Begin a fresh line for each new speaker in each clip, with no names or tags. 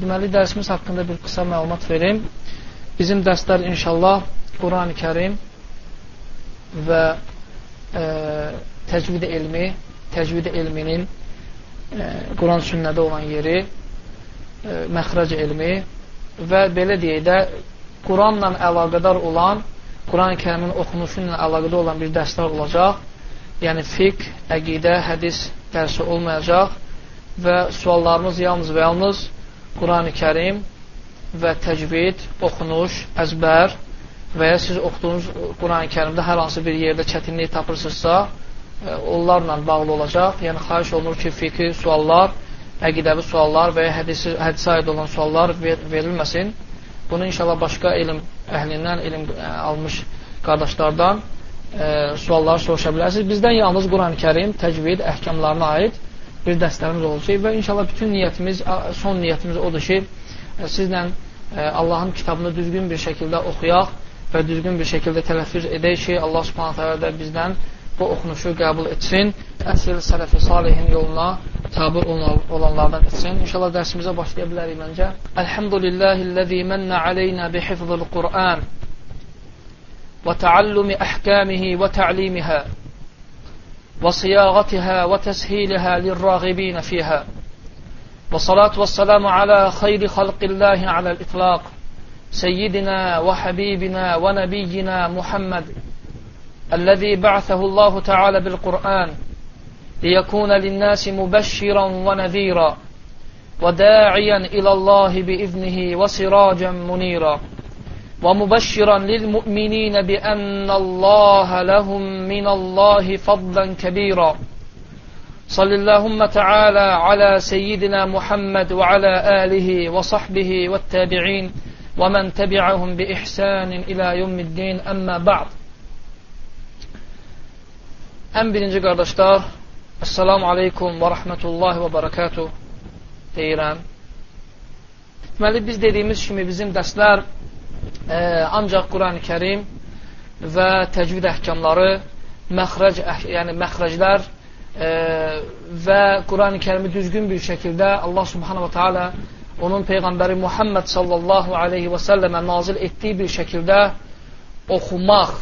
deməli, dərsimiz haqqında bir qısa məlumat verim. Bizim dərslər inşallah Quran-ı Kərim və e, təcvid elmi, təcvid elminin e, Quran sünnədə olan yeri, e, məxrac elmi və belə deyək də Quranla əlaqədar olan, Quran-ı Kərimin oxunuşu ilə əlaqədar olan bir dərslər olacaq. Yəni fiqh, əqidə, hədis dərsi olmayacaq və suallarımız yalnız və yalnız Quran-ı Kərim və təcvid, oxunuş, əzbər və ya siz oxuduğunuz Quran-ı Kərimdə hər hansı bir yerdə çətinlik tapırsınızsa, e, onlarla bağlı olacaq. Yəni, xahiş olunur ki, fiqhi suallar, əqidəvi suallar və ya hədisi, hədisə aid olan suallar ver, verilməsin. Bunu inşallah başqa elm əhlindən, elm e, almış qardaşlardan e, sualları soruşa bilərsiniz. Bizdən yalnız Quran-ı Kərim, təcvid, əhkamlarına aid bir dərslərimiz olacaq və inşallah bütün niyyətimiz, son niyyətimiz odur ki, e, sizlə e, Allahın kitabını düzgün bir şəkildə oxuyaq və düzgün bir şəkildə tələffüz edək ki, Allah subhanətə alə də bizdən bu oxunuşu qəbul etsin, əsr sələfi salihin yoluna tabi olanlardan etsin. İnşallah dərsimizə başlaya bilərik məncə. Elhamdülillahiləzi mənnə aleynə bihifzil Qur'an və təallumi əhkamihi və tə'limihə وصياغتها وتسهيلها للراغبين فيها. والصلاة والسلام على خير خلق الله على الإطلاق سيدنا وحبيبنا ونبينا محمد الذي بعثه الله تعالى بالقرآن ليكون للناس مبشرا ونذيرا وداعيا إلى الله بإذنه وسراجا منيرا. ومبشرا للمؤمنين بأن الله لهم من الله فضلا كبيرا. صل اللهم تعالى على سيدنا محمد وعلى آله وصحبه والتابعين ومن تبعهم بإحسان إلى يوم الدين. أما بعد. Ən birinci qardaşlar, Esselamu Aleykum və Rəhmətullahi və Barakatuh deyirəm. Deməli, biz dediyimiz kimi bizim dərslər e, ancaq Quran-ı Kərim və təcvid əhkamları, məxrəc, yəni məxrəclər e, və Quran-ı Kərimi düzgün bir şəkildə Allah subhanahu wa ta'ala onun Peyğəmbəri Muhammed sallallahu aleyhi və səlləmə nazil etdiyi bir şəkildə oxumaq,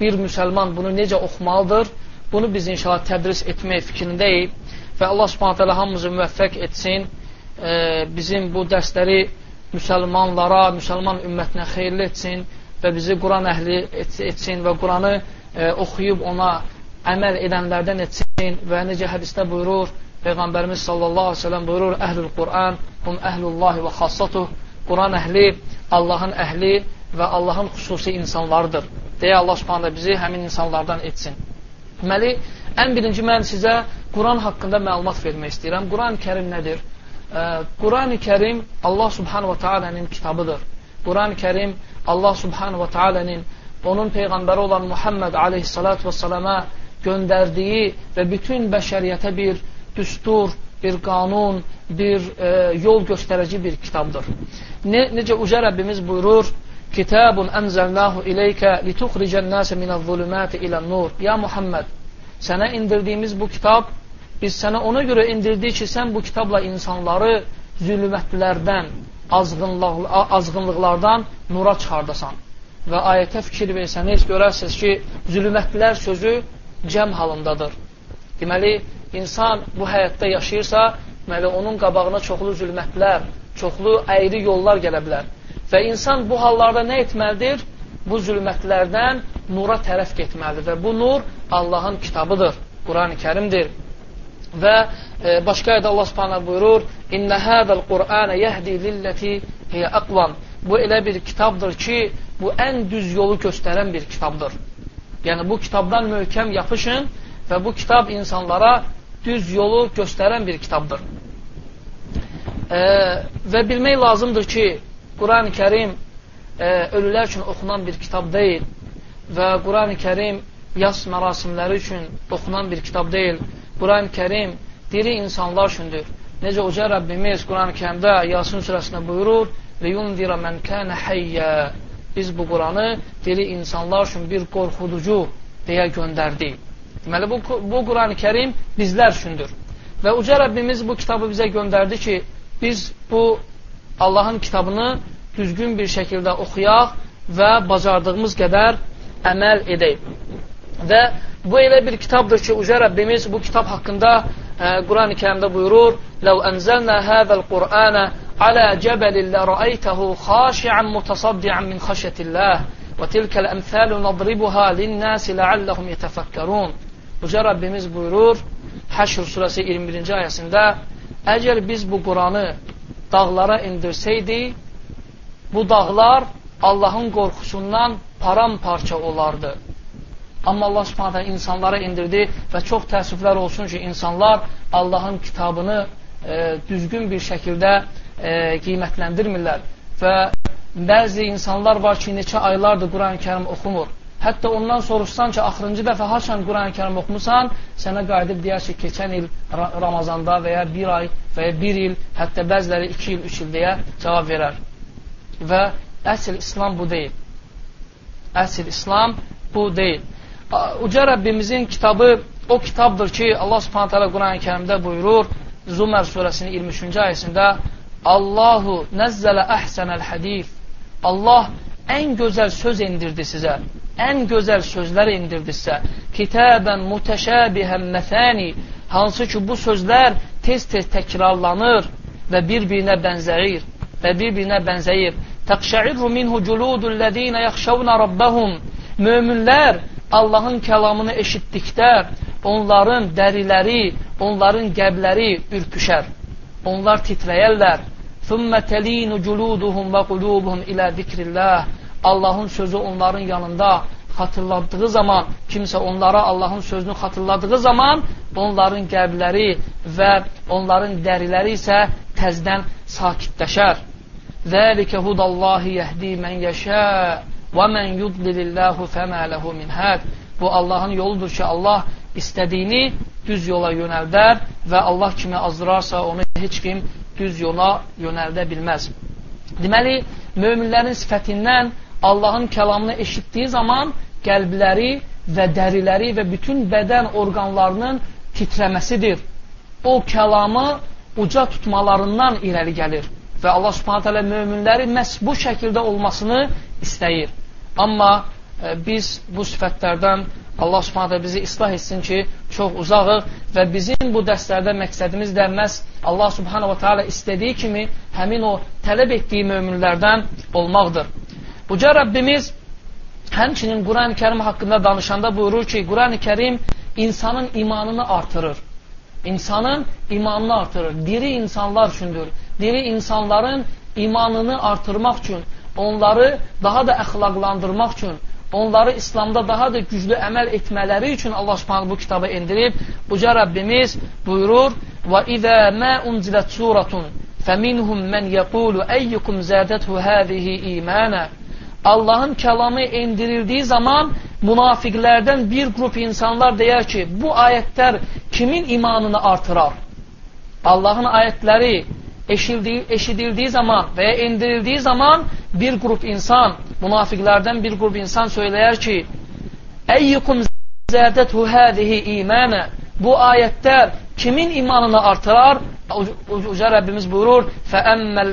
bir müsəlman bunu necə oxumalıdır, bunu biz inşallah tədris etmək fikrindəyik və Allah subhanət hələ hamımızı müvəffəq etsin, e, bizim bu dərsləri müsəlmanlara, müsəlman ümmətinə xeyirli etsin və bizi Quran əhli etsin və Quranı e, oxuyub ona əməl edənlərdən etsin və necə hədisdə buyurur, Peyğəmbərimiz sallallahu aleyhi ve sellem buyurur, əhlül Quran, hum əhlullahi və xassatuh, Quran əhli, Allahın əhli və Allahın xüsusi insanlardır. Deyə Allah subhanədə bizi həmin insanlardan etsin. Deməli, ən birinci mən sizə Quran haqqında məlumat vermək istəyirəm. Quran-ı kərim nədir? Quran-ı Kərim Allah subhanahu wa ta'alənin kitabıdır. Quran-ı Kərim Allah subhanahu wa ta'alənin onun Peyğəmbəri olan Muhammed aleyhissalatu vesselama göndərdiyi və bütün bəşəriyyətə bir düstur, bir qanun, bir e, yol göstərici bir kitabdır. Ne, necə uca Rəbbimiz buyurur, Kitabun ənzəlnahu ileykə lituxricən nəsə minəz-zulümati ilən-nur. Ya Muhammed, sənə indirdiyimiz bu kitab Biz sənə ona görə indirdik ki, sən bu kitabla insanları zülmətlərdən, azğınlıqlardan nura çıxardasan. Və ayətə fikir versəniz, görərsiniz ki, zülmətlər sözü cəm halındadır. Deməli, insan bu həyatda yaşayırsa, deməli, onun qabağına çoxlu zülmətlər, çoxlu əyri yollar gələ bilər. Və insan bu hallarda nə etməlidir? Bu zülmətlərdən nura tərəf getməlidir. Və bu nur Allahın kitabıdır, Quran-ı kərimdir. Və e, başqa ayədə Allah Subhanahu buyurur: "İnne hadal Qur'an yehdi lillati hiye aqvam." Bu elə bir kitabdır ki, bu ən düz yolu göstərən bir kitabdır. Yəni bu kitabdan möhkəm yapışın və bu kitab insanlara düz yolu göstərən bir kitabdır. E, və bilmək lazımdır ki, Quran-ı Kərim e, ölülər üçün oxunan bir kitab deyil və Quran-ı Kərim yas mərasimləri üçün oxunan bir kitab deyil. Quran-ı Kərim diri insanlar üçündür. Necə uca Rəbbimiz Quran-ı Kərimdə Yasin surəsində buyurur və yunzira mən kənə həyyə biz bu Quranı diri insanlar üçün bir qorxuducu deyə göndərdik. Deməli, bu, bu Quran-ı Kərim bizlər üçündür. Və uca Rəbbimiz bu kitabı bizə göndərdi ki, biz bu Allahın kitabını düzgün bir şəkildə oxuyaq və bacardığımız qədər əməl edək. Və Bu elə bir kitabdır ki, Uca Rəbbimiz bu kitab haqqında e, Quran-ı Kərimdə buyurur: "Ləv ənzəlnə həzəl Qur'anə alə cəbəlin lərəytəhu xaşi'an mutasaddian min xəşyetillah və tilkəl əmsalu nadribuha lin-nasi la'allahum yetefekkerun." Uca Rəbbimiz buyurur: Həşr surəsi 21-ci ayəsində: "Əgər biz bu Quranı dağlara indirsəydik, bu dağlar Allahın qorxusundan paramparça olardı." Amma Allah subhanətə insanlara indirdi və çox təəssüflər olsun ki, insanlar Allahın kitabını e, düzgün bir şəkildə e, qiymətləndirmirlər və bəzi insanlar var ki, neçə aylardır Quran-ı kərim oxumur. Hətta ondan soruşsan ki, axırıncı dəfə haçan Quran-ı kərim oxumusan, sənə qayıdıb deyər ki, keçən il Ramazanda və ya bir ay və ya bir il, hətta bəziləri iki il, üç il deyə cavab verər. Və əsl İslam bu deyil. Əsl İslam bu deyil. Uca Rəbbimizin kitabı o kitabdır ki, Allah subhanət hələ Quran-ı kərimdə buyurur, Zumər surəsinin 23-cü ayəsində Allahu nəzzələ əhsənəl hədif Allah ən gözəl söz indirdi sizə ən gözəl sözlər indirdisə, kitəbən mütəşəbihən məsəni, hansı ki, bu sözlər tez-tez təkrarlanır və bir-birinə bənzəyir və bir-birinə bənzəyir. Təqşəirru minhu culudullədinə yaxşavna rabbəhum. Möminlər Allahın kəlamını eşitdikdə onların dəriləri, onların qəbləri ürpüşər. Onlar titrəyərlər. Thumma talinu juluduhum və qulubuhum ilə zikrillah. Allahın sözü onların yanında xatırladığı zaman, kimsə onlara Allahın sözünü xatırladığı zaman onların qəbləri və onların dəriləri isə təzdən sakitləşər. Zəlikə hudallahi yəhdi mən yəşə' və mən yudlililləhu fəmə ləhu min həd. Bu Allahın yoludur ki, Allah istədiyini düz yola yönəldər və Allah kimi azdırarsa onu heç kim düz yola yönəldə bilməz. Deməli, möminlərin sifətindən Allahın kəlamını eşitdiyi zaman qəlbləri və dəriləri və bütün bədən orqanlarının titrəməsidir. O kəlamı uca tutmalarından irəli gəlir. Və Allah subhanət hələ möminləri məhz bu şəkildə olmasını istəyir. Amma e, biz bu sifətlərdən Allah subhanət bizi islah etsin ki, çox uzağıq və bizim bu dərslərdə məqsədimiz də məhz Allah subhanət istədiyi kimi həmin o tələb etdiyi möminlərdən olmaqdır. Uca Rəbbimiz həmçinin Quran-ı Kərim haqqında danışanda buyurur ki, Quran-ı Kərim insanın imanını artırır. İnsanın imanını artırır. Diri insanlar üçündür. Diri insanların imanını artırmaq üçün, onları daha da əxlaqlandırmaq üçün, onları İslamda daha da güclü əməl etmələri üçün Allah Subhanahu bu kitabı endirib. Uca Rəbbimiz buyurur: "Və izə mə unzilat suratun fəminhum men yəqulu ayyukum zadatu hadihi imana." Allahın kəlamı endirildiyi zaman münafiqlərdən bir qrup insanlar deyər ki, bu ayətlər kimin imanını artırar? Allahın ayətləri eşidildiyi, eşidildiyi zaman və ya endirildiyi zaman bir qrup insan, münafiqlərdən bir qrup insan söyləyər ki, Əyyukum zədəthu həzihi imanə Bu ayətlər kimin imanını artırar? Uca Rəbbimiz buyurur, فَأَمَّا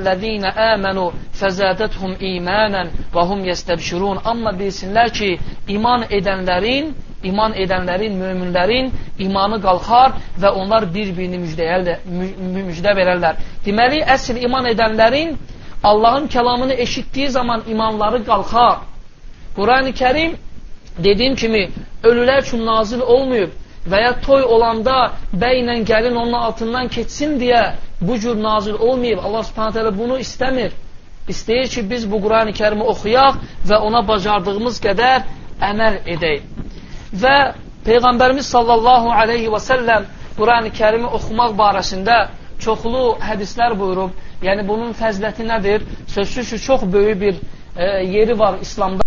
آمَنُوا فَزَادَتْهُمْ إِيمَانًا وَهُمْ يَسْتَبْشِرُونَ Amma bilsinlər ki, iman edənlərin, iman edənlərin, möminlərin imanı qalxar və onlar bir-birini müjdə verərlər. Deməli, əsl iman edənlərin Allahın kəlamını eşitdiyi zaman imanları qalxar. Quran-ı Kerim dediyim kimi ölülər üçün nazil olmayıb və ya toy olanda bəylə gəlin onun altından keçsin deyə bu cür nazil olmayıb. Allah subhanət hələ bunu istəmir. İstəyir ki, biz bu Quran-ı kərimi oxuyaq və ona bacardığımız qədər əməl edək. Və Peyğəmbərimiz sallallahu aleyhi və səlləm Quran-ı kərimi oxumaq barəsində çoxlu hədislər buyurub. Yəni, bunun fəzləti nədir? Sözsüz ki, çox böyük bir e, yeri var İslamda.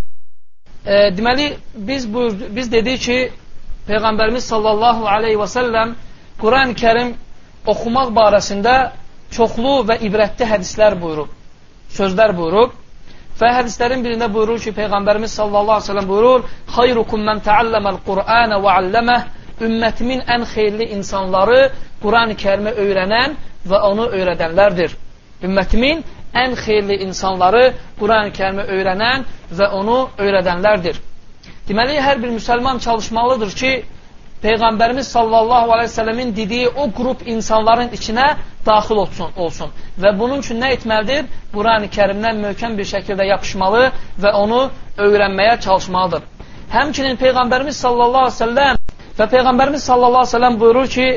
E, deməli, biz, buyurdu, biz dedik ki, Peyğəmbərimiz sallallahu aleyhi və səlləm Quran-ı kərim oxumaq barəsində çoxlu və ibrətli hədislər buyurub, sözlər buyurub və hədislərin birində buyurur ki, Peyğəmbərimiz sallallahu aleyhi və səlləm buyurur Xayrukum mən təalləməl Qur'anə və alləməh Ümmətimin ən xeyirli insanları Quran-ı kərimi öyrənən və onu öyrədənlərdir. Ümmətimin ən xeyirli insanları Quran-ı kərimi öyrənən və onu öyrədənlərdir. Deməli, hər bir müsəlman çalışmalıdır ki, Peyğəmbərimiz sallallahu aleyhi ve sellemin dediyi o qrup insanların içinə daxil olsun, olsun. Və bunun üçün nə etməlidir? Quran-ı kərimdən möhkəm bir şəkildə yapışmalı və onu öyrənməyə çalışmalıdır. Həmçinin Peyğəmbərimiz sallallahu aleyhi ve sellem və Peyğəmbərimiz sallallahu aleyhi ve sellem buyurur ki,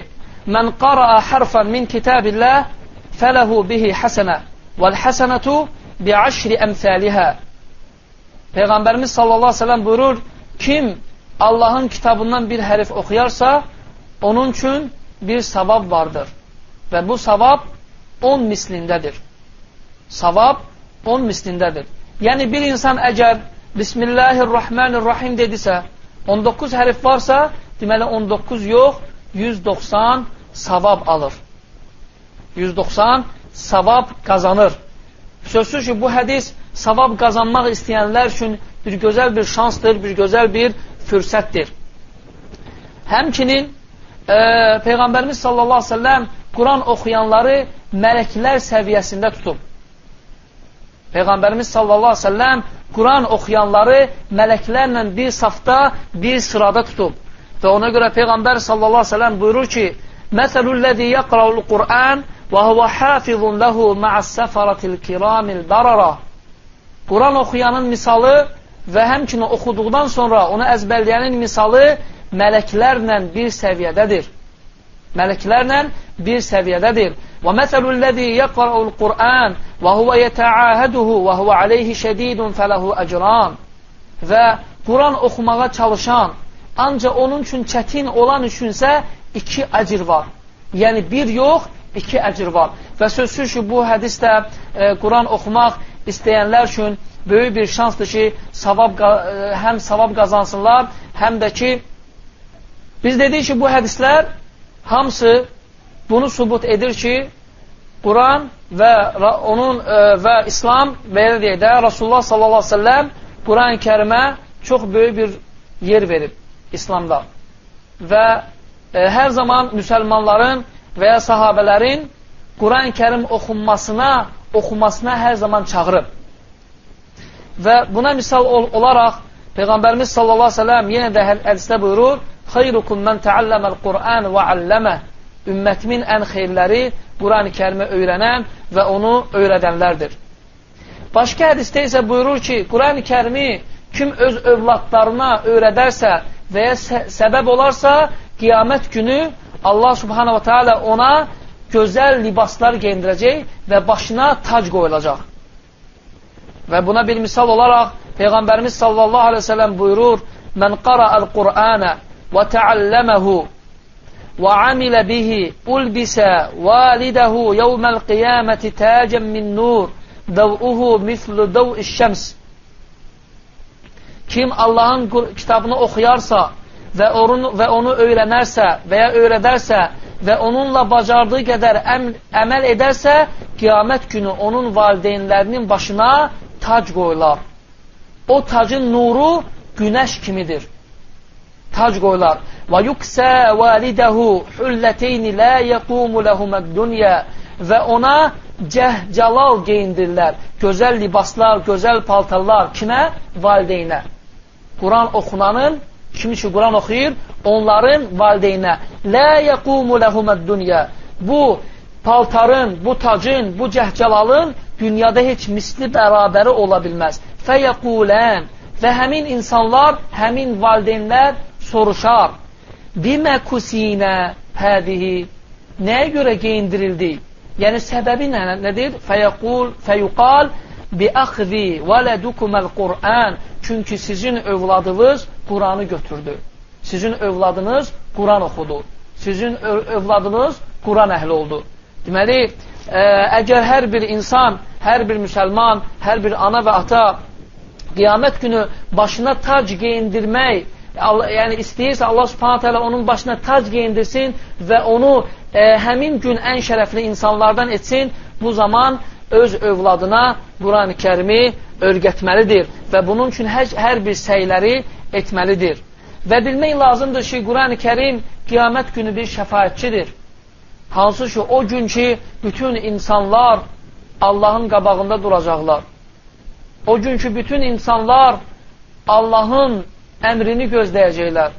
Mən qara'a harfan min kitabillah fələhu bihi həsənə vəl həsənətu bi'aşri əmsəlihə Peyğəmbərimiz sallallahu aleyhi ve sellem buyurur, kim Allahın kitabından bir hərif oxuyarsa, onun üçün bir savab vardır. Və bu savab 10 mislindədir. Savab 10 mislindədir. Yəni, bir insan əgər Bismillahirrahmanirrahim dedisə, 19 hərif varsa, deməli 19 yox, 190 savab alır. 190 savab qazanır. Sözsüz ki, bu hədis savab qazanmaq istəyənlər üçün bir gözəl bir şansdır, bir gözəl bir fürsətdir. Həmçinin e, Peyğəmbərimiz sallallahu aleyhi ve sellem Quran oxuyanları mələklər səviyyəsində tutub. Peyğəmbərimiz sallallahu aleyhi ve sellem Quran oxuyanları mələklərlə bir safda, bir sırada tutub. Və ona görə Peyğəmbər sallallahu aleyhi ve sellem buyurur ki, Məsəlulləzi yəqra'ul Qur'an və huvə hafizun ləhu ma'as-səfaratil kiramil barara. Quran oxuyanın misalı və həmçinin oxuduqdan sonra onu əzbərləyənin misalı mələklərlə bir səviyyədədir. Mələklərlə bir səviyyədədir. Və məsəlulləzi yəqra'ul Qur'an və huvə yətəahəduhu və huvə aleyhi şədidun fələhu əcran. Və Quran oxumağa çalışan, ancaq onun üçün çətin olan üçünsə iki əcr var. Yəni bir yox, iki əcr var. Və sözsüz ki, bu hədisdə e, Quran oxumaq istəyənlər üçün böyük bir şansdır ki, savab, e, həm savab qazansınlar, həm də ki, biz dedik ki, bu hədislər hamısı bunu subut edir ki, Quran və onun e, və İslam və elə deyək də Rasulullah sallallahu aleyhi ve sellem Quran-ı kərimə çox böyük bir yer verib İslamda. Və e, hər zaman müsəlmanların və ya sahabələrin Quran-ı kərim oxunmasına, oxumasına hər zaman çağırıb. Və buna misal ol olaraq Peyğəmbərimiz sallallahu əleyhi və səlləm yenə də hədisdə buyurur: "Xeyrukum men təalləməl Qur'an və alləmə." Ümmətimin ən xeyirləri Qurani-Kərimi öyrənən və onu öyrədənlərdir. Başqa hədisdə isə buyurur ki, Qurani-Kərimi kim öz övladlarına öyrədərsə və ya sə səbəb olarsa, qiyamət günü Allah subhanahu wa ta'ala ona gözəl libaslar geyindirəcək və başına tac qoyulacaq. Və buna bir misal olaraq Peyğəmbərimiz sallallahu aleyhi ve sellem buyurur Mən qara'al Qur'anə və təalləməhu və amilə bihi ulbisə validəhu yevməl qiyaməti təcən min nur dəv'uhu mislu dəv'iş şəms Kim Allahın kitabını oxuyarsa və onu, və onu öyrənərsə və ya öyrədərsə və onunla bacardığı qədər əm, əməl edərsə, qiyamət günü onun valideynlərinin başına tac qoyular. O tacın nuru günəş kimidir. Tac qoyular. Və yuksə validəhu hulləteyni lə yəqumu ləhuməd-dünya və ona cəhcəlal geyindirlər. Gözəl libaslar, gözəl paltarlar. Kimə? Valideynə. Quran oxunanın, kim ki Quran oxuyur? Onların valideynə. Lə yəqumu ləhuməd-dünya. Bu paltarın, bu tacın, bu cəhcəlalın dünyada heç misli bərabəri ola bilməz. Fəyəqulən və həmin insanlar, həmin valideynlər soruşar. Bimə kusinə hədihi nəyə görə geyindirildi? Yəni səbəbi nə, nədir? Fəyəqul, fəyuqal bi əxzi vələdukuməl Qur'an çünki sizin övladınız Quranı götürdü. Sizin övladınız Quran oxudu. Sizin övladınız Quran əhli oldu. Deməli, ə, əgər hər bir insan hər bir müsəlman, hər bir ana və ata qiyamət günü başına tac geyindirmək, yəni istəyirsə Allah subhanət hələ onun başına tac geyindirsin və onu e, həmin gün ən şərəfli insanlardan etsin, bu zaman öz övladına Quran-ı kərimi örgətməlidir və bunun üçün hər, hər bir səyləri etməlidir. Və bilmək lazımdır ki, Quran-ı kərim qiyamət günü bir şəfayətçidir. Hansı ki, o gün ki, bütün insanlar Allahın qabağında duracaqlar. O günkü bütün insanlar Allahın əmrini gözləyəcəklər.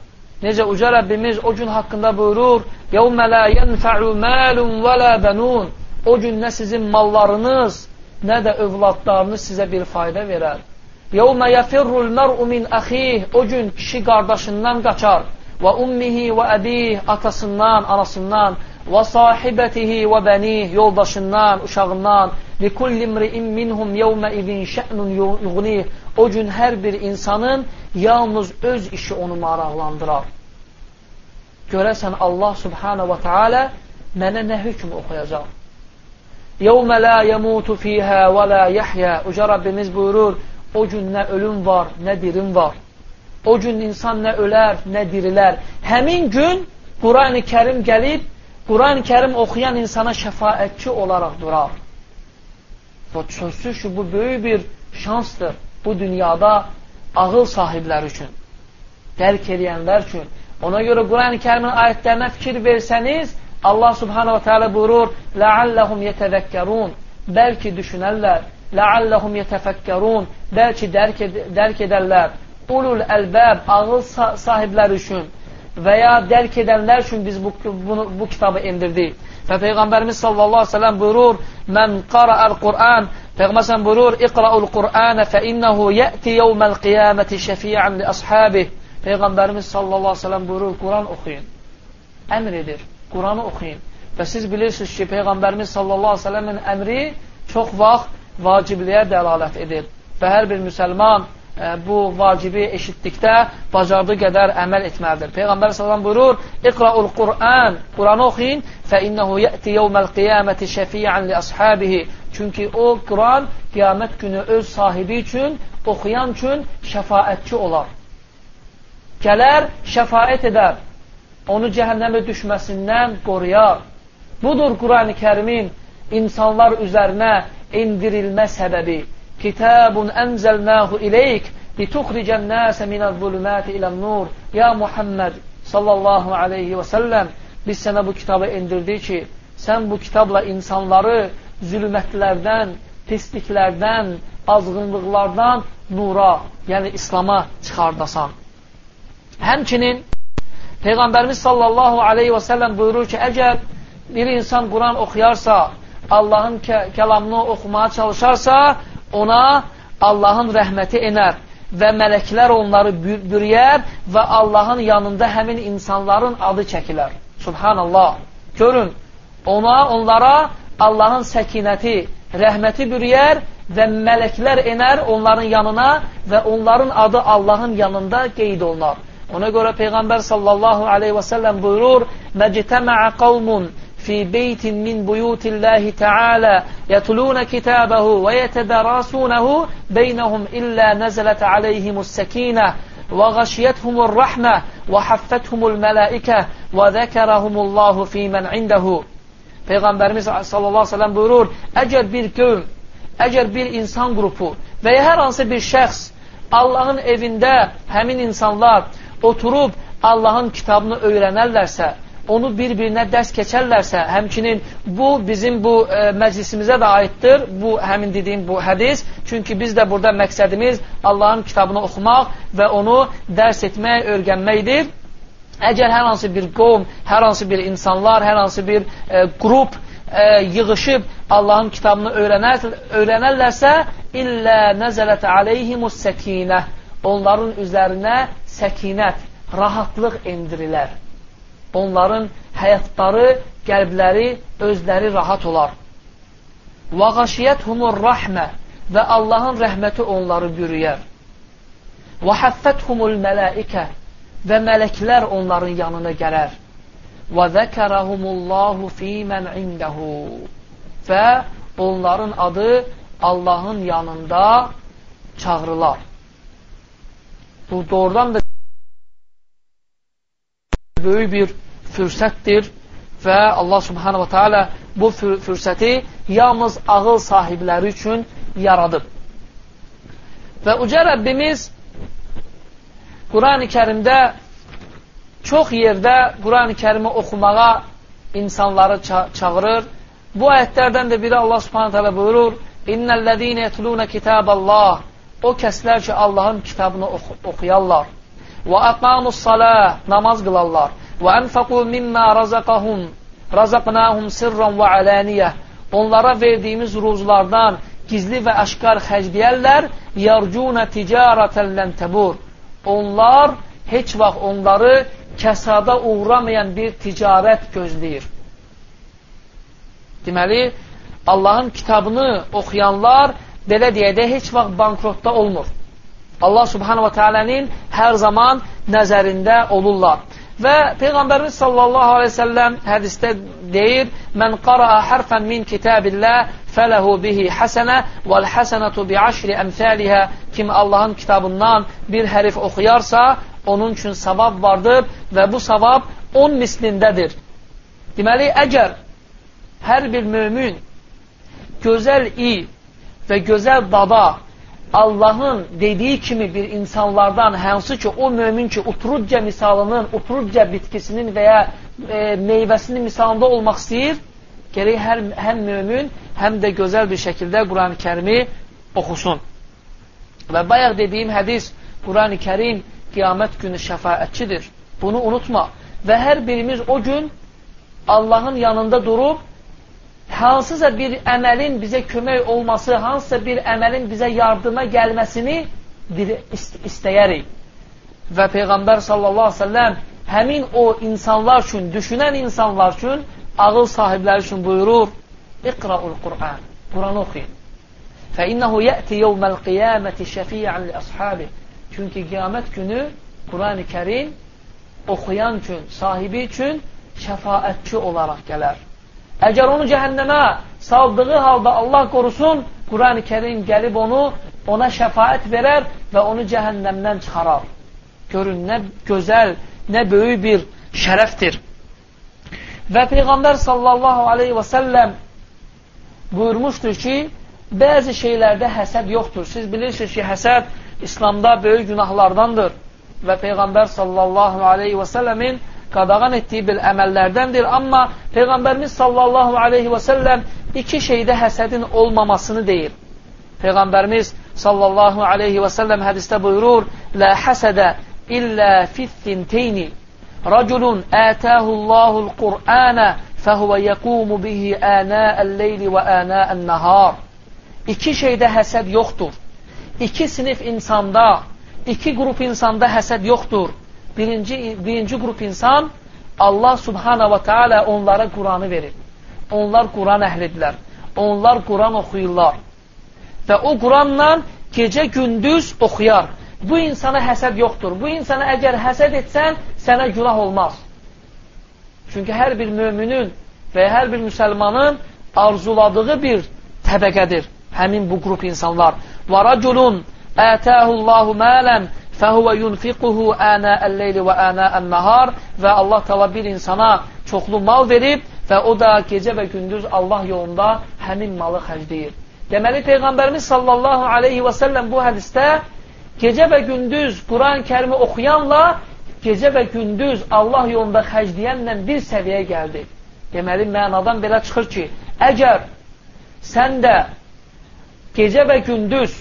Necə uca Rəbbimiz o gün haqqında buyurur, يَوْمَ لَا يَنْفَعُ مَالٌ وَلَا بَنُونَ O gün nə sizin mallarınız, nə də övladlarınız sizə bir fayda verər. Yevmə yəfirrul mər'u min əxih. O gün kişi qardaşından qaçar. Və ummihi və əbih, atasından, anasından, və sahibətihi və bənih, yoldaşından, uşağından. Likulli imri'in minhum yevmə idin şə'nun yuğnih. O gün hər bir insanın yalnız öz işi onu maraqlandırar. Görəsən Allah subhanə və teala mənə nə hökm oxuyacaq? Yevmə la yemutu fiyhə və la yəhyə Uca Rabbimiz buyurur, o gün nə ölüm var, nə dirim var. O gün insan nə ölər, nə dirilər. Həmin gün Qurani Kərim gəlib, Qurani Kərim oxuyan insana şəfaətçi olaraq durar. Və sözsüz ki, bu böyük bir şansdır bu dünyada ağıl sahibləri üçün, dərk edənlər üçün. Ona görə Quran-ı kərimin ayətlərinə fikir versəniz, Allah subhanahu teala buyurur: "La'allahum yetezekkerun." Bəlkə düşünərlər. "La'allahum yetefekkerun." Bəlkə dərk, ed dərk edərlər. Ulul əlbəb ağıl sahibləri üçün və ya dərk edənlər üçün biz bu, bunu, bu kitabı indirdik. Və Peyğəmbərimiz sallallahu aleyhi ve sellem buyurur: "Mən qara'al Qur'an" Peyğəmbər sən buyurur: "İqra'ul Qur'ana fa innehu ya'ti yawmal qiyamati şefi'an li ashabihi." Peyğəmbərimiz sallallahu aleyhi ve sellem buyurur: "Quran oxuyun." Əmr edir. Quranı oxuyun. Və siz bilirsiniz ki, Peyğəmbərimiz sallallahu aleyhi ve sellemin əmri çox vaxt vacibliyə dəlalət edir. Və hər bir müsəlman bu vacibi eşitdikdə bacardığı qədər əməl etməlidir. Peyğəmbər sallallahu buyurur: "İqra'ul Qur'an." Quranı oxuyun, "Fə innehu yəti yevməl qiyaməti şəfi'an li ashabihi." Çünki o Quran qiyamət günü öz sahibi üçün, oxuyan üçün şəfaətçi olar. Gələr, şəfaət edər. Onu cəhənnəmə düşməsindən qoruyar. Budur Quran-ı Kərimin insanlar üzərinə indirilmə səbəbi. Kitabun enzelnahu ileyk lituhricen nase minel zulümati ilen nur. Ya Muhammed sallallahu aleyhi ve sellem biz sənə bu kitabı indirdik ki, sən bu kitabla insanları zülmətlərdən, pisliklərdən, azğınlıqlardan nura, yəni İslama çıxardasan. Həmçinin Peyğəmbərimiz sallallahu aleyhi və səlləm buyurur ki, əgər bir insan Quran oxuyarsa, Allahın kəlamını oxumaya çalışarsa, ona Allahın rəhməti enər və mələklər onları bürüyər və Allahın yanında həmin insanların adı çəkilər. Subhanallah. Görün, ona, onlara Allahın səkinəti, rəhməti bürüyər və mələklər enər onların yanına və onların adı Allahın yanında qeyd olunar. Ona görə Peyğəmbər sallallahu aleyhi və səlləm buyurur Mectema'a kavmun fi beytin min buyutillahi teala yetlûne kitabehu və yetedarasunehu beynəhum illə nezelet aleyhimus səkinə və sekîneh rəhmə və وحفتهم mələikə və الله fi mən indəhu. Peyğəmbərimiz sallallahu aleyhi və səlləm buyurur eğer bir kavim eğer bir insan qrupu və ya hər hansı bir şəxs Allah'ın evində həmin insanlar oturub Allahın kitabını öyrənərlərsə, onu bir-birinə dərs keçərlərsə, həmçinin bu bizim bu e, məclisimizə də aiddir, bu həmin dediyim bu hədis. Çünki biz də burada məqsədimiz Allahın kitabını oxumaq və onu dərs etmək, öyrənməkdir. Əgər hər hansı bir qovm, hər hansı bir insanlar, hər hansı bir e, qrup e, yığışıb Allahın kitabını öyrənər, öyrənərlərsə, illə nəzələt aleyhimus səkinə onların üzərinə səkinət, rahatlıq endirilər. Onların həyatları, qəlbləri, özləri rahat olar. Və qaşiyyəthumur rəhmə və Allahın rəhməti onları bürüyər. Və həffəthumul mələikə və mələklər onların yanına gələr. Və zəkərəhumullahu fīmən indəhu və onların adı Allahın yanında çağrılar. Bu doğrudan da böyük bir fürsətdir və Allah subhanahu wa ta'ala bu fürsəti yalnız ağıl sahibləri üçün yaradıb. Və uca Rəbbimiz Quran-ı kərimdə çox yerdə Quran-ı kərimi oxumağa insanları ça çağırır Bu ayətlərdən də biri Allah subhanət hələ buyurur, İnnəl-ləzīnə yetlunə kitaballah O kəslər ki, Allahın kitabını oxu oxuyarlar. Və əqamus salah Namaz qılarlar. Və ənfəqu mimmə razaqahum razaqnahum sirran və alaniyə Onlara verdiyimiz ruzlardan gizli və aşkar xərcləyərlər, yarcuna ticarətən lən təbur. Onlar heç vaxt onları kəsada uğramayan bir ticarət gözləyir. Deməli, Allahın kitabını oxuyanlar belə deyədə heç vaxt bankrotda olmur. Allah subhanahu wa ta'alənin hər zaman nəzərində olurlar. Və Peyğəmbərimiz sallallahu aleyhi ve selləm hədistə deyir, Mən qara'a hərfən min kitabillah fələhu bihi həsənə vəl həsənətu bi aşri əmthəlihə Kim Allahın kitabından bir hərif oxuyarsa, onun üçün savab vardır və bu savab 10 mislindədir. Deməli, əgər hər bir mömin gözəl i və gözəl dada Allahın dediyi kimi bir insanlardan hansı ki o mömin ki uturudca misalının, uturudca bitkisinin və ya e, meyvəsinin misalında olmaq istəyir, gerək hər, həm mömin, həm də gözəl bir şəkildə Quran-ı kərimi oxusun. Və bayaq dediyim hədis Quran-ı kərim qiyamət günü şəfaətçidir. Bunu unutma. Və hər birimiz o gün Allahın yanında durub hansısa bir əməlin bizə kömək olması, hansısa bir əməlin bizə yardıma gəlməsini bir ist istəyərik. Və Peyğəmbər sallallahu aleyhi ve sellem həmin o insanlar üçün, düşünən insanlar üçün, ağıl sahibləri üçün buyurur, İqra'ul Qur'an, Qur'an oxuyun. Fə innəhu yəti yevməl qiyaməti şəfiyyən li əshabih. Çünki qiyamət günü Qur'an-ı Kerim oxuyan üçün, sahibi üçün şəfaətçi olaraq gələr. Əgər onu cəhənnəmə saldığı halda Allah qorusun, Quran-ı Kerim gəlib onu, ona şəfaət verər və onu cəhənnəmdən çıxarar. Görün, nə gözəl, nə böyük bir şərəfdir. Və Peyğəmbər sallallahu aleyhi və səlləm buyurmuşdur ki, bəzi şeylərdə həsəd yoxdur. Siz bilirsiniz ki, həsəd İslamda böyük günahlardandır. Və Peyğəmbər sallallahu aleyhi və səlləmin qadağan etdiyi bir əməllərdəndir. Amma Peyğəmbərimiz sallallahu aleyhi və səlləm iki şeydə həsədin olmamasını deyir. Peyğəmbərimiz sallallahu aleyhi və səlləm hədistə buyurur, Lə həsədə illə fittinteyni Raculun ətəhullahul Qur'anə fəhuvə yəqumu bihi ənəəl-leyli və ənəəl-nəhar İki şeydə həsəd yoxdur. İki sinif insanda, iki qrup insanda həsəd yoxdur birinci, birinci grup insan Allah subhanahu wa ta'ala onlara Kur'an'ı verir. Onlar Kur'an əhlidirlər. Onlar Kur'an oxuyurlar. Və o Kur'anla gecə gündüz oxuyar. Bu insana həsəd yoxdur. Bu insana əgər həsəd etsən, sənə günah olmaz. Çünki hər bir müminin və hər bir müsəlmanın arzuladığı bir təbəqədir. Həmin bu qrup insanlar. Və raculun ətəhullahu mələn fəhuvə yunfiquhu ənə əl-leyli və ənə ən-nahar və Allah təala bir insana çoxlu mal verib və o da gecə və gündüz Allah yolunda həmin malı xərcləyir. Deməli Peyğəmbərimiz sallallahu aleyhi və səlləm bu hədisdə gecə və gündüz Quran-Kərimi oxuyanla gecə və gündüz Allah yolunda xərcləyənlə bir səviyyə gəldi. Deməli mənadan belə çıxır ki, əgər sən də gecə və gündüz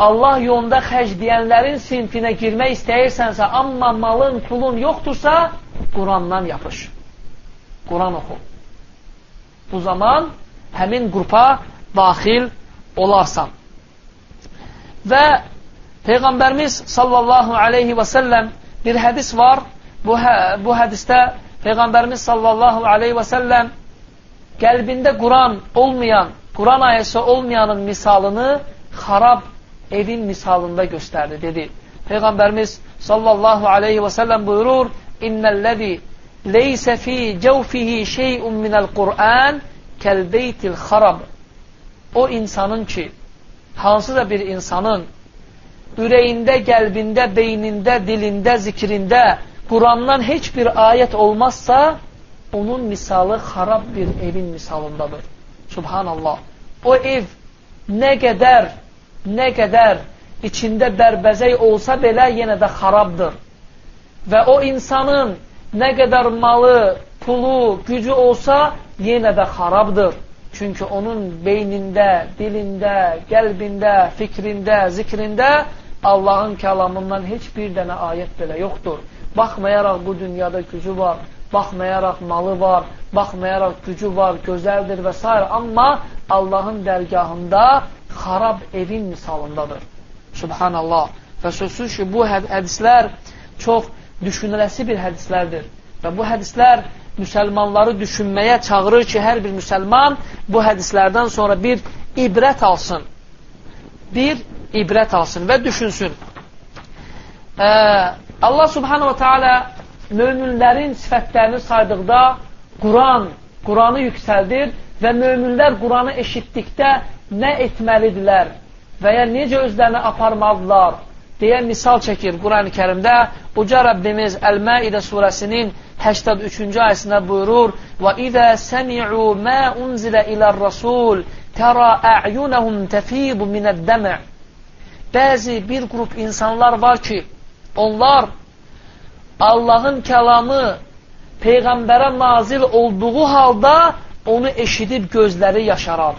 Allah yolunda xərcləyənlərin sinfinə girmək istəyirsənsə, amma malın, pulun yoxdursa, Qurandan yapış. Quran oxu. Bu zaman həmin qrupa daxil olarsan. Və Peyğəmbərimiz sallallahu aleyhi və səlləm bir hədis var. Bu, hə, bu hədisdə Peyğəmbərimiz sallallahu aleyhi və səlləm qəlbində Quran olmayan, Quran ayəsi olmayanın misalını xarab evin misalında göstərdi, dedi. Peyğəmbərimiz sallallahu aleyhi və səlləm buyurur, İnnəlləzi leysə fi cəvfihi şeyun minəl Qur'an kəlbeytil xarab. O insanın ki, hansı da bir insanın ürəyində, qəlbində, beynində, dilində, zikrində Qurandan heç bir ayət olmazsa, onun misalı xarab bir evin misalındadır. Subhanallah. O ev nə qədər nə qədər içində bərbəzək olsa belə yenə də xarabdır. Və o insanın nə qədər malı, pulu, gücü olsa yenə də xarabdır. Çünki onun beynində, dilində, qəlbində, fikrində, zikrində Allahın kəlamından heç bir dənə ayət belə yoxdur. Baxmayaraq bu dünyada gücü var, baxmayaraq malı var, baxmayaraq gücü var, gözəldir və s. Amma Allahın dərgahında xarab evin misalındadır. Subhanallah. Və sözsüz ki, bu hədislər çox düşünüləsi bir hədislərdir. Və bu hədislər müsəlmanları düşünməyə çağırır ki, hər bir müsəlman bu hədislərdən sonra bir ibrət alsın. Bir ibrət alsın və düşünsün. Ee, Allah subhanahu wa ta'ala möminlərin sifətlərini saydıqda Quran, Quranı yüksəldir və möminlər Quranı eşitdikdə nə etməlidirlər və ya necə özlərini aparmalıdırlar deyə misal çəkir Quran-ı kərimdə. Uca Rəbbimiz Əl-Məidə surəsinin 83-cü ayəsində buyurur Və İzə səmi'u mə unzilə ilər-rasul tərə ə'yunəhum təfibu minəd-dəmə Bəzi bir qrup insanlar var ki, onlar Allahın kəlamı Peyğəmbərə nazil olduğu halda onu eşidib gözləri yaşarar,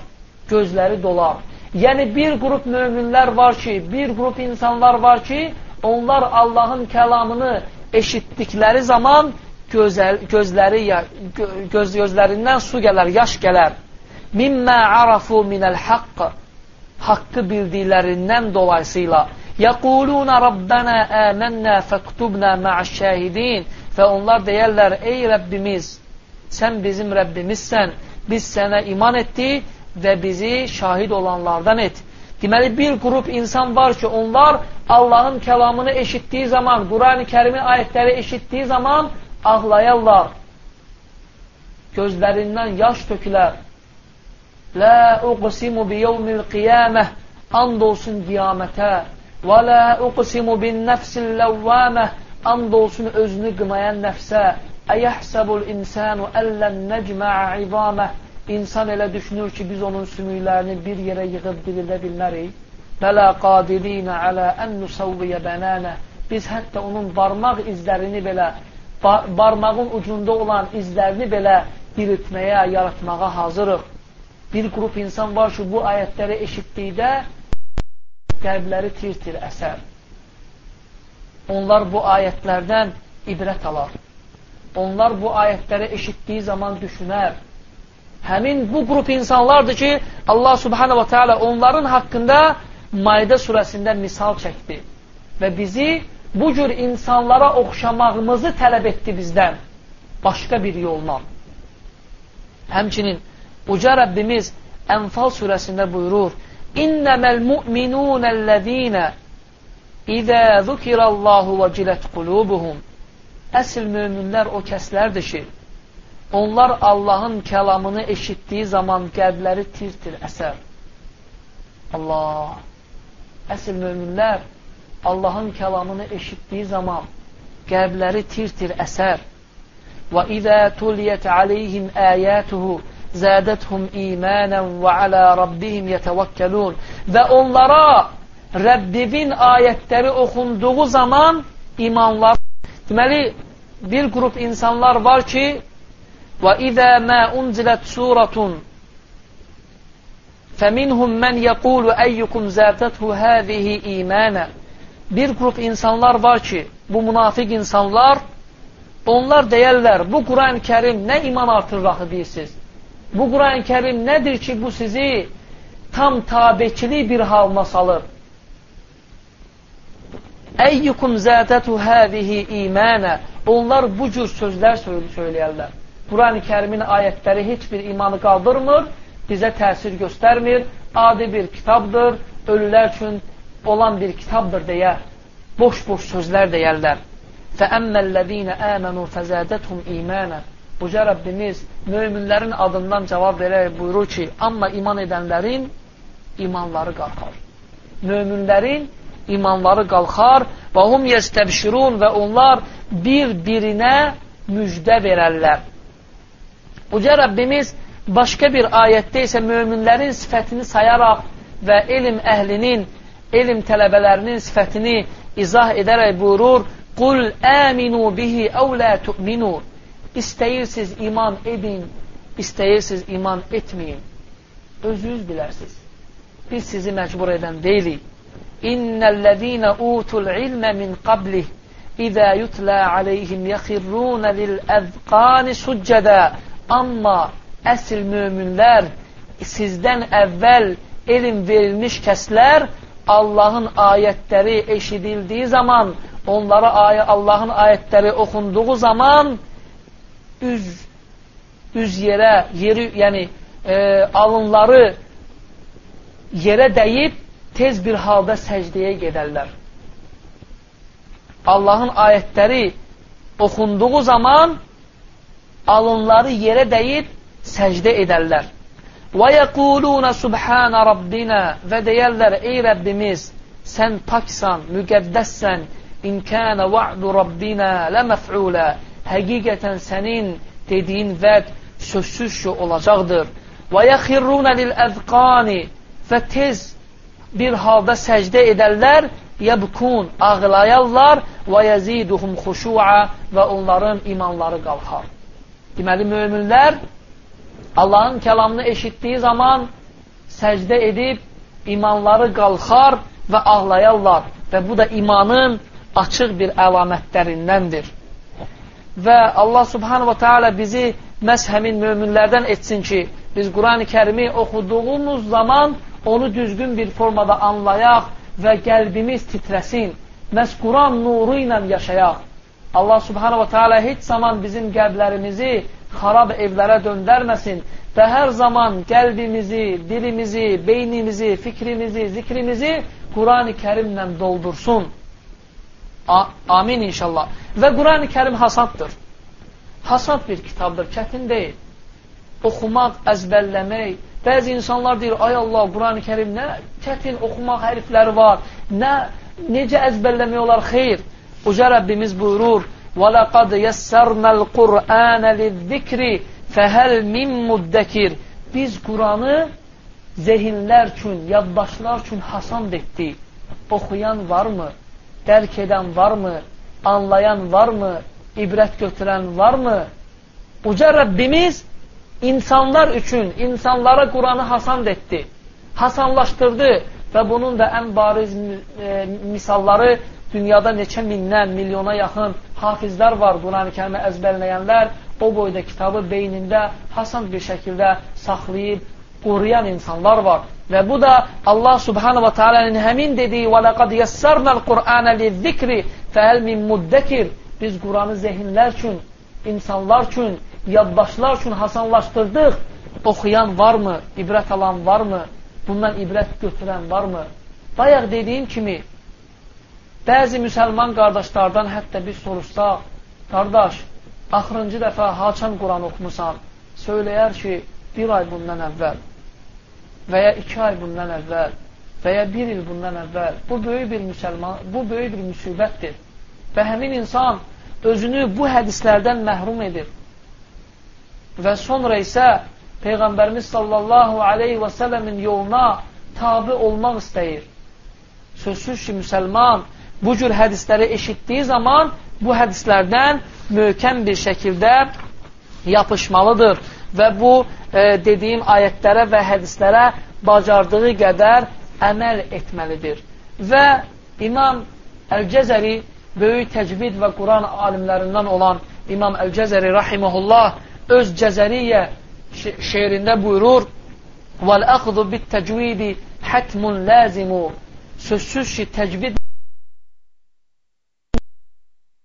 gözləri dolar. Yəni bir qrup möminlər var ki, bir qrup insanlar var ki, onlar Allahın kəlamını eşitdikləri zaman gözəl, gözləri göz, gözlərindən su gələr, yaş gələr. Mimmə arafu minəl haqq haqqı bildiklərindən dolayısıyla Yəquluna Rabbənə əmənnə fəktubnə mə'əşşəhidin və onlar deyərlər, ey Rəbbimiz, sən bizim Rəbbimizsən, biz sənə iman etdik və bizi şahid olanlardan et. Deməli, bir qrup insan var ki, onlar Allahın kəlamını eşitdiyi zaman, Quran-ı kərimin ayətləri eşitdiyi zaman ağlayarlar. Gözlərindən yaş tökülər. Lə uqsimu bi yevmil qiyamə And olsun qiyamətə. Və lə uqsimu bin nəfsil ləvvəmə And olsun özünü qınayan nəfsə. Əyəhsəbul insanu əllən nəcməə izamə İnsan elə düşünür ki, biz onun sümüklərini bir yerə yığıb dirilə bilmərik. Bələ qadirinə alə ən nusavviyə bənənə Biz hətta onun barmaq izlərini belə, bar barmağın ucunda olan izlərini belə diriltməyə, yaratmağa hazırıq. Bir qrup insan var ki, bu ayətləri eşitdikdə qəlbləri tir-tir əsər. Onlar bu ayətlərdən ibrət alar. Onlar bu ayətləri eşitdiyi zaman düşünər. Həmin bu qrup insanlardır ki, Allah subhanahu wa ta'ala onların haqqında Mayda surəsində misal çəkdi və bizi bu cür insanlara oxşamağımızı tələb etdi bizdən başqa bir yolla. Həmçinin Uca Rəbbimiz Ənfal surəsində buyurur İnnəməl mu'minunəl-ləzīnə İzə zükirəllahu və cilət qulubuhum Əsl möminlər o kəslərdir ki, onlar Allahın kəlamını eşitdiyi zaman qəlbləri tir-tir əsər. Allah! Əsl möminlər Allahın kəlamını eşitdiyi zaman qəlbləri tir-tir əsər. Və izə tuliyyət aleyhim əyətuhu zədəthum imanən və alə rabbihim yətəvəkkəlun və onlara Rəbbivin ayətləri oxunduğu zaman imanlar Deməli, bir qrup insanlar var ki, izə mə unzilət suratun fəminhum mən yəqulu əyyukum zətəthu həzihi imanə Bir qrup insanlar var ki, bu münafiq insanlar, onlar deyərlər, bu Quran-ı Kərim nə iman artırır axı deyirsiniz? Bu Quran-ı Kərim nədir ki, bu sizi tam tabeçili bir halına salır? Əyyukum zədətu həzihi imanə. Onlar bu cür sözlər söyləyərlər. Quran-ı kərimin ayətləri heç bir imanı qaldırmır, bizə təsir göstərmir, adi bir kitabdır, ölülər üçün olan bir kitabdır deyə boş-boş sözlər deyərlər. Fəəmməlləzīnə əmənu fəzədəthum imanə. Uca Rəbbimiz möminlərin adından cavab verərək buyurur ki, amma iman edənlərin imanları qalxar. Möminlərin imanları qalxar və hum yəstəbşirun və onlar bir-birinə müjdə verərlər. Uca Rəbbimiz başqa bir ayətdə isə möminlərin sifətini sayaraq və elm əhlinin, elm tələbələrinin sifətini izah edərək buyurur, Qul əminu bihi əvlə tu'minu İstəyirsiniz iman edin, istəyirsiniz iman etməyin. Özünüz bilərsiniz. Biz sizi məcbur edən deyilik. İnnellezîne utul ilme min qablih İzə yutlə aleyhim yəxirrunə lil-əzqani succədə Amma əsl möminlər sizdən əvvəl elm verilmiş kəslər Allahın ayətləri eşidildiyi zaman onlara ayə, Allahın ayətləri oxunduğu zaman üz, üz yerə, yeri, yəni e, alınları yerə dəyib tez bir halda səcdəyə gedərlər. Allahın ayətləri oxunduğu zaman alınları yerə dəyib səcdə edərlər. Və yəquluna subhanə Rabbina və deyərlər, ey Rəbbimiz, sən paksan, müqəddəssən, imkənə va'du Rabbina ləməf'ulə, həqiqətən sənin dediyin vəd sözsüz ki olacaqdır. Və yəxirrunə lil-əzqani və tez bir halda səcdə edərlər, yəbkun, ağlayarlar və yəziduhum xuşu'a və onların imanları qalxar. Deməli, möminlər Allahın kəlamını eşitdiyi zaman səcdə edib imanları qalxar və ağlayarlar və bu da imanın açıq bir əlamətlərindəndir. Və Allah subhanahu wa ta'ala bizi məhz həmin möminlərdən etsin ki, biz Quran-ı kərimi oxuduğumuz zaman onu düzgün bir formada anlayaq və qəlbimiz titrəsin. Məhz Quran nuru ilə yaşayaq. Allah subhanahu wa ta'ala heç zaman bizim qəlblərimizi xarab evlərə döndərməsin və hər zaman qəlbimizi, dilimizi, beynimizi, fikrimizi, zikrimizi Quran-ı Kərimlə doldursun. A Amin inşallah. Və Quran-ı Kərim hasaddır. Hasad bir kitabdır, çətin deyil. Oxumaq, əzbərləmək. Bəzi insanlar deyir, ay Allah, Quran-ı Kərim nə çətin oxumaq hərfləri var, nə, necə əzbərləmək olar? Xeyr. Uca Rəbbimiz buyurur, وَلَقَدْ يَسَّرْنَا الْقُرْآنَ لِلذِّكْرِ فَهَلْ مِنْ مُدَّكِرِ Biz Quranı zehinlər üçün, yaddaşlar üçün hasand etdik. Oxuyan varmı? Dərk edən varmı? Anlayan varmı? İbrət götürən varmı? Uca Rəbbimiz insanlar üçün, insanlara Quranı hasand etdi. Hasanlaşdırdı və bunun da ən bariz e, misalları Dünyada neçə mindən, milyona yaxın hafizlər var, Quran-ı kərimi əzbərləyənlər, o boyda kitabı beynində hasan bir şəkildə saxlayıb, qoruyan insanlar var. Və bu da Allah subhanahu wa ta'ala'nın həmin dediyi وَلَقَدْ يَسَّرْنَا الْقُرْآنَ لِلذِّكْرِ فَهَلْ مِنْ مُدَّكِرِ Biz Quranı zehinlər üçün, insanlar üçün, yaddaşlar üçün hasanlaşdırdıq. Oxuyan varmı? İbrət alan varmı? Bundan ibrət götürən varmı? Bayaq dediyim kimi, Bəzi müsəlman qardaşlardan hətta biz soruşsaq, qardaş, axırıncı dəfə haçan Quran oxumusan, söyləyər ki, bir ay bundan əvvəl və ya iki ay bundan əvvəl və ya bir il bundan əvvəl. Bu böyük bir müsəlman, bu böyük bir müsibətdir. Və həmin insan özünü bu hədislərdən məhrum edir. Və sonra isə Peyğəmbərimiz sallallahu aleyhi və sələmin yoluna tabi olmaq istəyir. Sözsüz ki, müsəlman bu cür hədisləri eşitdiyi zaman bu hədislərdən möhkəm bir şəkildə yapışmalıdır və bu e, dediyim ayətlərə və hədislərə bacardığı qədər əməl etməlidir. Və İmam Əl-Cəzəri böyük təcvid və Quran alimlərindən olan İmam Əl-Cəzəri rahiməhullah öz Cəzəriyyə şeirində buyurur وَالْأَخْذُ بِالتَّجْوِيدِ حَتْمٌ لَازِمُ Sözsüz ki, təcvid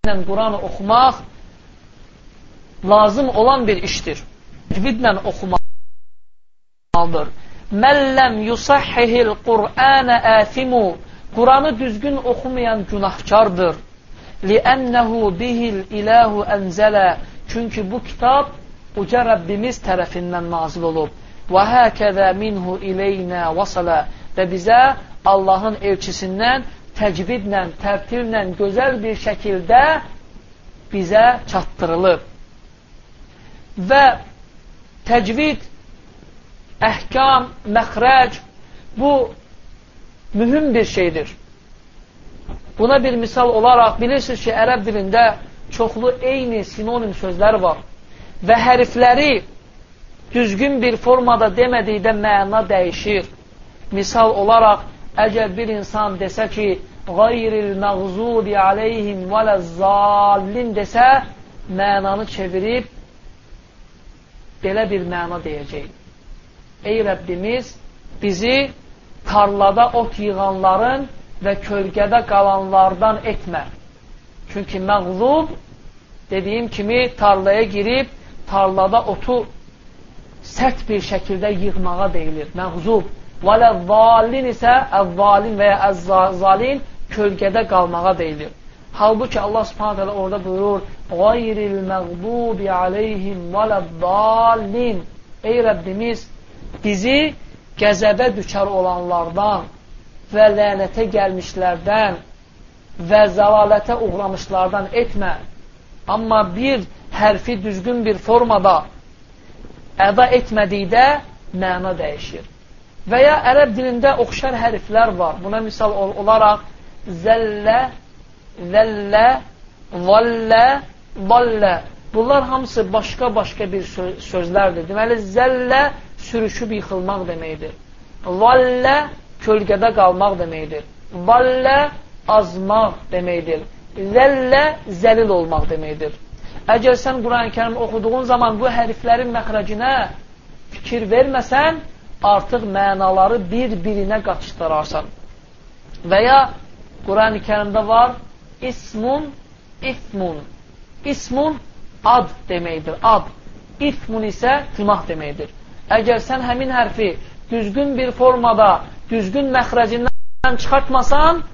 ilə Quranı oxumaq lazım olan bir işdir. Təcvidlə oxumalıdır. Məlləm yusahhihil Qur'anə əfimu Quranı düzgün oxumayan günahkardır. Li'ənəhu bihil iləhu ənzələ Çünki bu kitab uca Rəbbimiz tərəfindən nazil olub. Və həkəzə minhu ileynə vasələ və bizə Allahın elçisindən təcvidlə, tərtillə, gözəl bir şəkildə bizə çatdırılıb. Və təcvid, əhkam, məxrəc bu mühüm bir şeydir. Buna bir misal olaraq bilirsiniz ki, ərəb dilində çoxlu eyni sinonim sözlər var və hərfləri düzgün bir formada demədikdə məna dəyişir. Misal olaraq, əgər bir insan desə ki, qayril məğzubi aleyhim vələzzallin desə, mənanı çevirib belə bir məna deyəcək. Ey Rəbbimiz, bizi tarlada ot yığanların və kölgədə qalanlardan etmə. Çünki məğzub dediyim kimi tarlaya girib tarlada otu sərt bir şəkildə yığmağa deyilir. Məğzub. Və ləzzalin isə əzzalin və ya əzzalin kölgədə qalmağa deyilir. Halbuki Allah subhanət hələ orada buyurur Qayril məğdubi aleyhim və ləzzalin Ey Rəbbimiz bizi qəzəbə düşər olanlardan və lənətə gəlmişlərdən və zəlalətə uğramışlardan etmə. Amma bir hərfi düzgün bir formada əda etmədikdə məna dəyişir. Və ya ərəb dilində oxşar hərflər var. Buna misal olaraq zəllə, zəllə, zallə, dallə. Bunlar hamısı başqa-başqa bir sözlərdir. Deməli, zəllə sürüşüb yıxılmaq deməkdir. Zallə kölgədə qalmaq deməkdir. Dallə azmaq deməkdir. Zəllə zəlil olmaq deməkdir. Əgər sən Quran-ı kərim oxuduğun zaman bu hərflərin məxrəcinə fikir verməsən, artıq mənaları bir-birinə qaçışdırarsan. Və ya Quran-ı kərimdə var ismun, ifmun. İsmun ad deməkdir, ad. İfmun isə günah deməkdir. Əgər sən həmin hərfi düzgün bir formada, düzgün məxrəcindən çıxartmasan,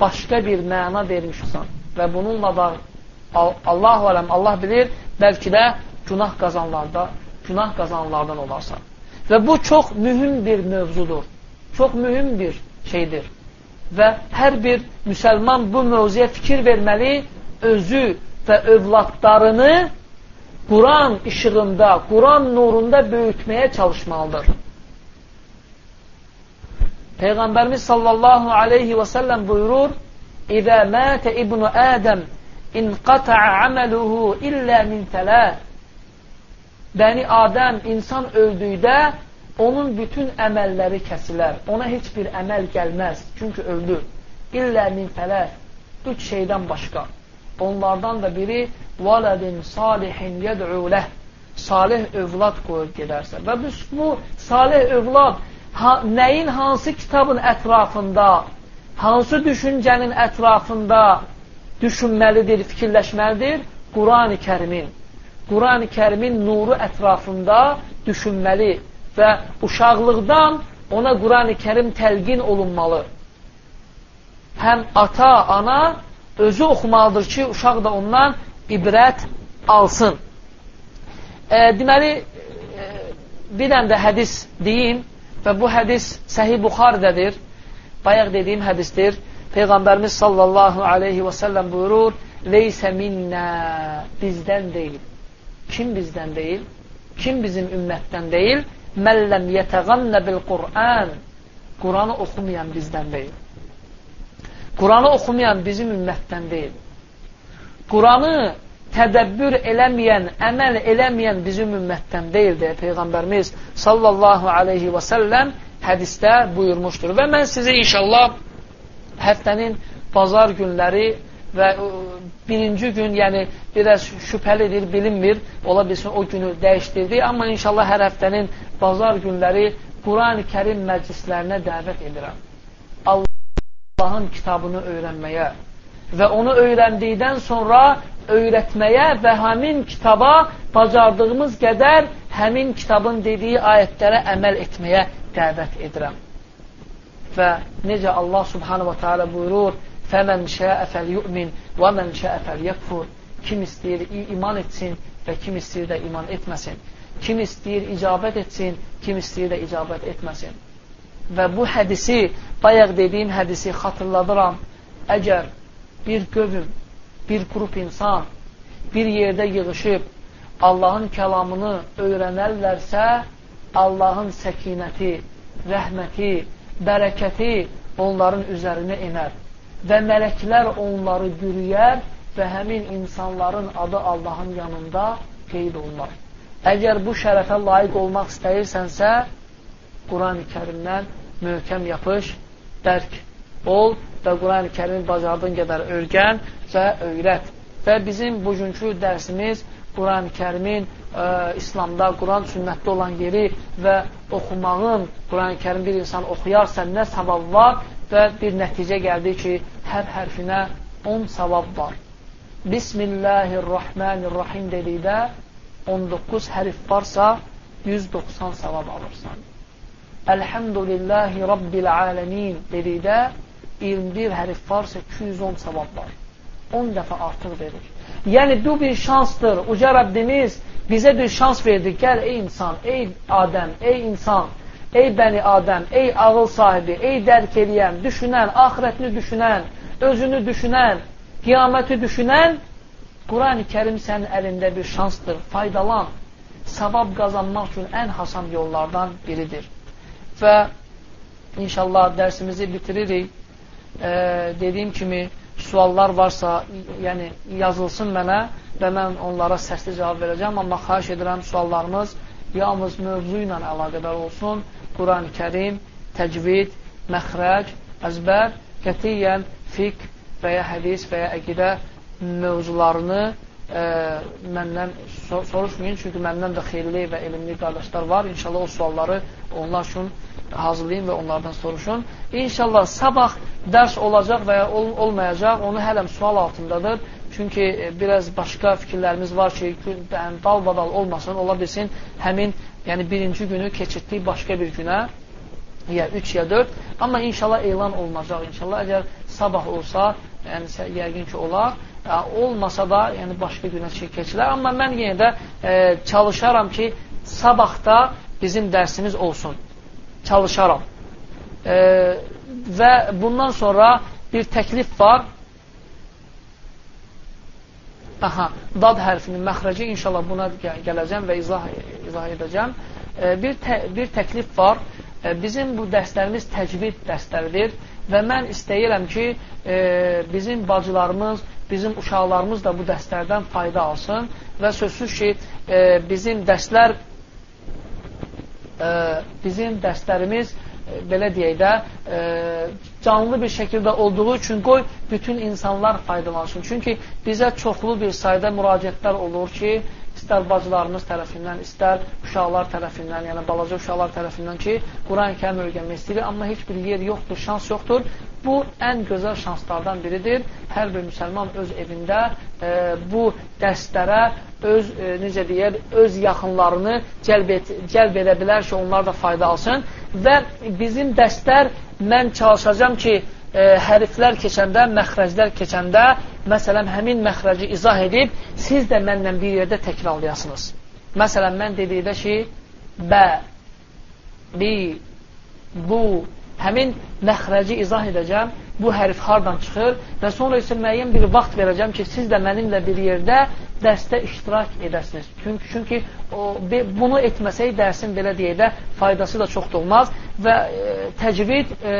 başqa bir məna vermişsən və bununla da Allahu aləm, Allah bilir, bəlkə də günah qazanlarda, günah qazanlardan olarsan. Və bu çox mühüm bir mövzudur. Çox mühüm bir şeydir. Və hər bir müsəlman bu mövzuya fikir verməli, özü və övladlarını Quran işığında, Quran nurunda böyütməyə çalışmalıdır. Peyğəmbərimiz sallallahu aleyhi və səlləm buyurur, İzə mətə ibnu Ədəm İnqata'a ameluhu illə min tələ Bəni Adəm insan öldükdə onun bütün əməlləri kəsilər. Ona heç bir əməl gəlməz. Çünki öldü. İllə min tələ üç şeydən başqa. Onlardan da biri valədin salihin yəd'uləh salih övlad qoyub gedərsə. Və bu, bu salih övlad ha, nəyin hansı kitabın ətrafında, hansı düşüncənin ətrafında düşünməlidir, fikirləşməlidir? Quran-ı kərimin. Quran-ı kərimin nuru ətrafında düşünməli və uşaqlıqdan ona Quran-ı kərim təlqin olunmalı. Həm ata, ana özü oxumalıdır ki, uşaq da ondan ibrət alsın. E, deməli, e, bir dənə də hədis deyim və bu hədis Səhih Buxarədədir. Bayaq dediyim hədisdir. Peyğəmbərimiz sallallahu aleyhi və səlləm buyurur, Leysə minnə, bizdən deyil. Kim bizdən deyil? Kim bizim ümmətdən deyil? Məlləm yətəğannə bil Qur'an. Quranı oxumayan bizdən deyil. Quranı oxumayan bizim ümmətdən deyil. Quranı tədəbbür eləməyən, əməl eləməyən bizim ümmətdən deyil deyə Peyğəmbərimiz sallallahu aleyhi və səlləm hədistə buyurmuşdur. Və mən sizə inşallah həftənin bazar günləri və birinci gün, yəni biraz şübhəlidir, bilinmir, ola bilsin o günü dəyişdirdi, amma inşallah hər həftənin bazar günləri Quran-ı Kərim məclislərinə dəvət edirəm. Allahın kitabını öyrənməyə və onu öyrəndikdən sonra öyrətməyə və həmin kitaba bacardığımız qədər həmin kitabın dediyi ayətlərə əməl etməyə dəvət edirəm. Və necə Allah subhanə və teala buyurur, şəə fəlyü'min və mən şəə fəlyəkfur. Kim istəyir iman etsin və kim istəyir də iman etməsin. Kim istəyir icabət etsin, kim istəyir də icabət etməsin. Və bu hədisi, bayaq dediyim hədisi xatırladıram. Əgər bir qövüm, bir qrup insan bir yerdə yığışıb Allahın kəlamını öyrənərlərsə, Allahın səkinəti, rəhməti, bərəkəti onların üzərinə enər və mələklər onları bürüyər və həmin insanların adı Allahın yanında qeyd olunur. Əgər bu şərəfə layiq olmaq istəyirsənsə, Quran-ı kərimdən möhkəm yapış, dərk ol və Quran-ı kərimi bacardığın qədər örgən və öyrət. Və bizim bugünkü dərsimiz Quran-ı kərimin ə, İslamda, Quran sünnətdə olan yeri və oxumağın, Quran-ı kərim bir insan oxuyarsa nə savab var və bir nəticə gəldi ki, hər hərfinə 10 savab var. Bismillahirrahmanirrahim dedikdə 19 hərif varsa 190 savab alırsan. Elhamdülillahi Rabbil alemin dedikdə 21 hərif varsa 210 savab var. 10 dəfə artıq verir. Yəni, bu bir şansdır. Uca Rəbbimiz bizə bir şans verdi. Gəl, ey insan, ey Adəm, ey insan, ey bəni Adəm, ey ağıl sahibi, ey dərk eləyən, düşünən, ahirətini düşünən, özünü düşünən, qiyaməti düşünən, Quran-ı kərim sənin əlində bir şansdır, faydalan, savab qazanmaq üçün ən hasan yollardan biridir. Və inşallah dərsimizi bitiririk. E, dediyim kimi, suallar varsa, yəni yazılsın mənə və mən onlara səsli cavab verəcəm, amma xahiş edirəm suallarımız yalnız mövzu ilə əlaqədar olsun. Quran-ı kərim, təcvid, məxrəc, əzbər, qətiyyən, fiqh, və ya hədis və ya əqidə mövzularını ə, məndən sor soruşmayın, çünki məndən də xeyirli və elmli qardaşlar var. İnşallah o sualları onlar üçün hazırlayın və onlardan soruşun. İnşallah sabah dərs olacaq və ya ol olmayacaq, onu hələm sual altındadır. Çünki e, biraz başqa fikirlərimiz var ki, yəni, dalbadal olmasın, ola bilsin həmin yəni birinci günü keçirtdik başqa bir günə ya 3 ya 4 amma inşallah elan olunacaq. İnşallah əgər sabah olsa yəni yəqin ki olar olmasa da yəni başqa günə keçilər amma mən yenə də e, çalışaram ki sabahda bizim dərsimiz olsun çalışaram e, və bundan sonra bir təklif var Aha, dad hərfinin məxrəci inşallah buna gələcəm və izah, izah edəcəm. E, bir, tə, bir təklif var. Bizim bu dərslərimiz təcvid dərsləridir və mən istəyirəm ki, e, bizim bacılarımız, bizim uşaqlarımız da bu dərslərdən fayda alsın və sözsüz ki, e, bizim dərslər e, bizim dərslərimiz e, belə deyək də e, canlı bir şəkildə olduğu üçün qoy bütün insanlar faydalansın. Çünki bizə çoxlu bir sayda müraciətlər olur ki, istər bacılarımız tərəfindən, istər uşaqlar tərəfindən, yəni balaca uşaqlar tərəfindən ki, Quran-ı kərim öyrənmək istəyir, amma heç bir yer yoxdur, şans yoxdur. Bu, ən gözəl şanslardan biridir. Hər bir müsəlman öz evində e, bu dərslərə öz, e, necə deyər, öz yaxınlarını cəlb, et, cəlb edə bilər ki, onlar da fayda alsın. Və bizim dərslər, mən çalışacam ki, e, hərflər keçəndə, məxrəclər keçəndə, məsələn, həmin məxrəci izah edib, siz də mənlə bir yerdə təkrarlayasınız. Məsələn, mən dedikdə ki, bə, bi, bu, həmin məxrəci izah edəcəm, bu hərf hardan çıxır və sonra isə müəyyən bir vaxt verəcəm ki, siz də mənimlə bir yerdə dərsdə iştirak edəsiniz. Çünki, çünki o, bunu etməsək dərsin belə deyək də faydası da çox olmaz və e, təcvid e,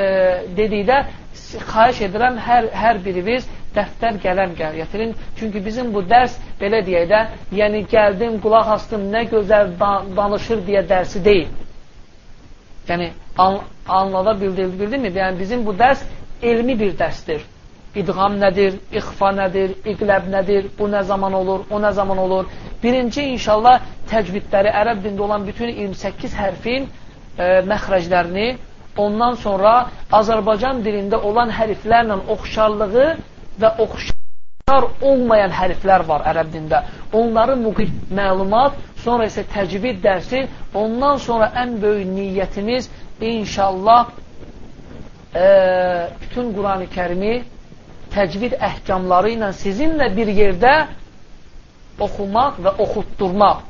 dedikdə xahiş edirəm, hər, hər biriniz dəftər qələm gəl gətirin. Çünki bizim bu dərs, belə deyək də, yəni gəldim, qulaq astım, nə gözəl danışır deyə dərsi deyil. Yəni, an, anlada bildildimi? Yəni, bizim bu dərs elmi bir dərsdir. İdğam nədir, ixfa nədir, iqləb nədir, bu nə zaman olur, o nə zaman olur. Birinci, inşallah, təcvidləri, ərəb dində olan bütün 28 hərfin e, məxrəclərini ondan sonra Azərbaycan dilində olan hərflərlə oxşarlığı və oxşar olmayan hərflər var ərəb dində. Onları müqid məlumat, sonra isə təcvid dərsi, ondan sonra ən böyük niyyətimiz inşallah e, bütün Quran-ı kərimi təcvid əhkamları ilə sizinlə bir yerdə oxumaq və oxutdurmaq.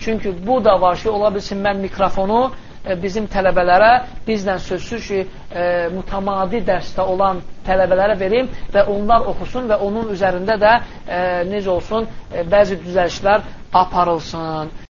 Çünki bu da var ki, ola bilsin mən mikrofonu E, bizim tələbələrə bizlə sözsüz ki, e, mütəmadi dərsdə olan tələbələrə verim və onlar oxusun və onun üzərində də e, necə olsun, e, bəzi düzəlişlər aparılsın.